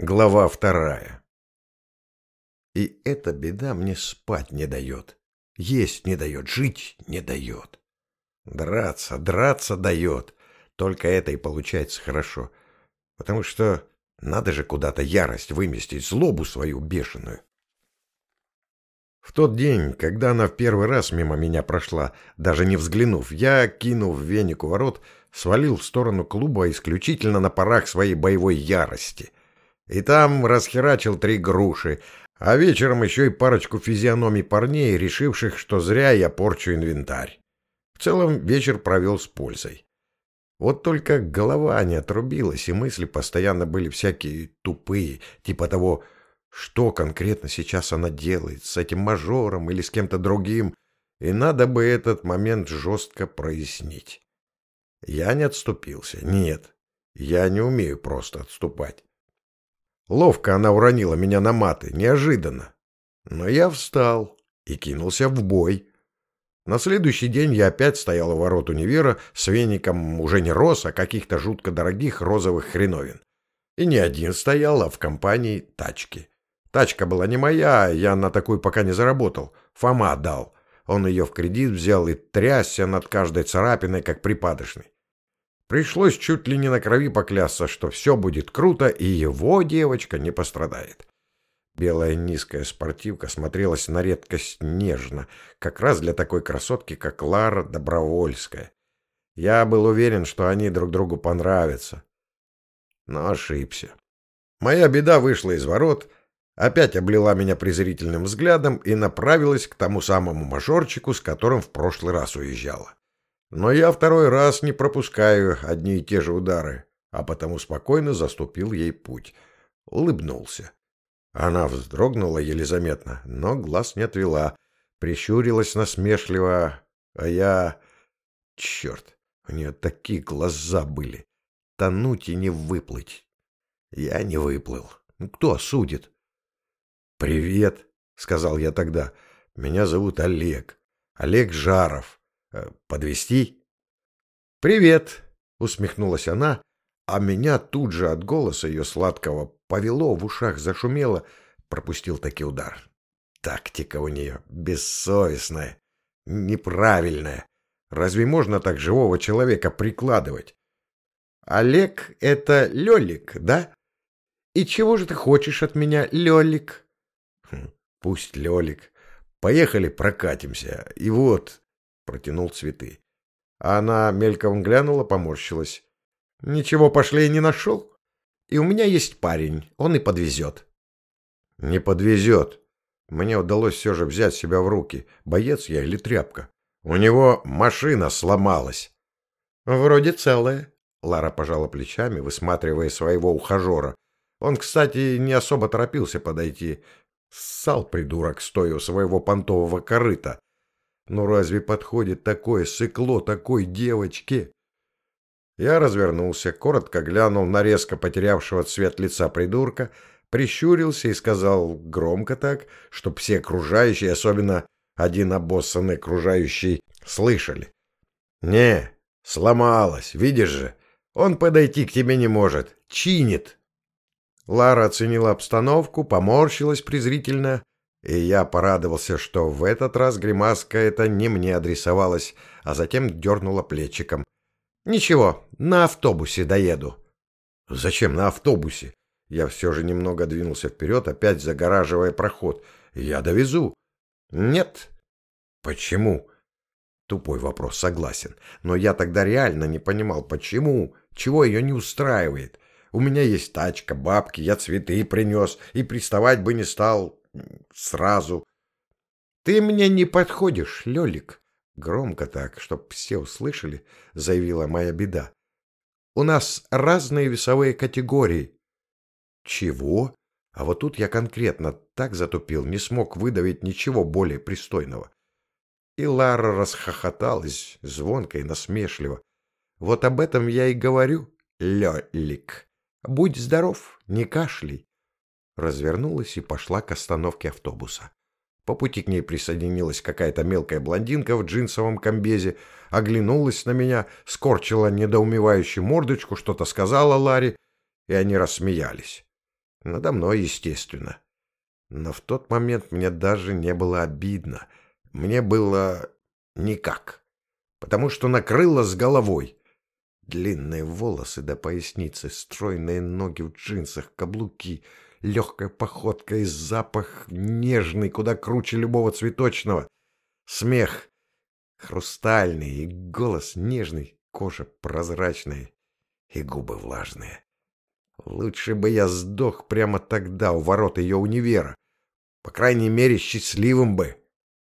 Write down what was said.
Глава вторая. И эта беда мне спать не дает, есть не дает, жить не дает. Драться, драться дает, только это и получается хорошо, потому что надо же куда-то ярость выместить, злобу свою бешеную. В тот день, когда она в первый раз мимо меня прошла, даже не взглянув, я, кинув веник у ворот, свалил в сторону клуба исключительно на парах своей боевой ярости — и там расхерачил три груши, а вечером еще и парочку физиономий парней, решивших, что зря я порчу инвентарь. В целом вечер провел с пользой. Вот только голова не отрубилась, и мысли постоянно были всякие тупые, типа того, что конкретно сейчас она делает, с этим мажором или с кем-то другим, и надо бы этот момент жестко прояснить. Я не отступился, нет, я не умею просто отступать. Ловко она уронила меня на маты, неожиданно. Но я встал и кинулся в бой. На следующий день я опять стоял у ворот универа с веником уже не роз, а каких-то жутко дорогих розовых хреновин. И не один стоял, а в компании тачки. Тачка была не моя, я на такую пока не заработал. Фома дал. Он ее в кредит взял и трясся над каждой царапиной, как припадочный. Пришлось чуть ли не на крови поклясться, что все будет круто, и его девочка не пострадает. Белая низкая спортивка смотрелась на редкость нежно, как раз для такой красотки, как Лара Добровольская. Я был уверен, что они друг другу понравятся. Но ошибся. Моя беда вышла из ворот, опять облила меня презрительным взглядом и направилась к тому самому мажорчику, с которым в прошлый раз уезжала. Но я второй раз не пропускаю одни и те же удары, а потому спокойно заступил ей путь. Улыбнулся. Она вздрогнула еле заметно, но глаз не отвела, прищурилась насмешливо, а я... Черт, у нее такие глаза были. Тонуть и не выплыть. Я не выплыл. Ну, кто осудит? «Привет», — сказал я тогда. «Меня зовут Олег. Олег Жаров. Э, подвести? Привет, усмехнулась она, а меня тут же от голоса ее сладкого повело, в ушах зашумело, пропустил таки удар. Тактика у нее бессовестная, неправильная. Разве можно так живого человека прикладывать? Олег — это Лёлик, да? И чего же ты хочешь от меня, Лёлик? Хм, пусть Лёлик. Поехали прокатимся. И вот, протянул цветы. Она мельком глянула, поморщилась. «Ничего пошлее не нашел? И у меня есть парень, он и подвезет». «Не подвезет. Мне удалось все же взять себя в руки. Боец я или тряпка. У него машина сломалась». «Вроде целая», — Лара пожала плечами, высматривая своего ухажера. Он, кстати, не особо торопился подойти. Ссал придурок, стоя у своего понтового корыта. Ну разве подходит такое сыкло такой девочке? Я развернулся, коротко глянул на резко потерявшего цвет лица придурка, прищурился и сказал громко так, чтоб все окружающие, особенно один обоссанный окружающий, слышали. «Не, сломалась, видишь же, он подойти к тебе не может, чинит». Лара оценила обстановку, поморщилась презрительно и я порадовался, что в этот раз гримаска это не мне адресовалась, а затем дернула плечиком. «Ничего, на автобусе доеду». «Зачем на автобусе?» Я все же немного двинулся вперед, опять загораживая проход. «Я довезу». «Нет». «Почему?» Тупой вопрос, согласен. Но я тогда реально не понимал, почему, чего ее не устраивает. У меня есть тачка, бабки, я цветы принес, и приставать бы не стал сразу. «Ты мне не подходишь, Лёлик!» Громко так, чтоб все услышали, заявила моя беда. «У нас разные весовые категории». «Чего?» А вот тут я конкретно так затупил, не смог выдавить ничего более пристойного. И Лара расхохоталась, звонко и насмешливо. «Вот об этом я и говорю, Лёлик. Будь здоров, не кашляй развернулась и пошла к остановке автобуса. По пути к ней присоединилась какая-то мелкая блондинка в джинсовом комбезе, оглянулась на меня, скорчила недоумевающую мордочку, что-то сказала Ларе, и они рассмеялись. Надо мной, естественно. Но в тот момент мне даже не было обидно. Мне было никак. Потому что накрыло с головой. Длинные волосы до поясницы, стройные ноги в джинсах, каблуки, легкая походка и запах нежный, куда круче любого цветочного. Смех хрустальный и голос нежный, кожа прозрачная и губы влажные. Лучше бы я сдох прямо тогда у ворот ее универа. По крайней мере, счастливым бы.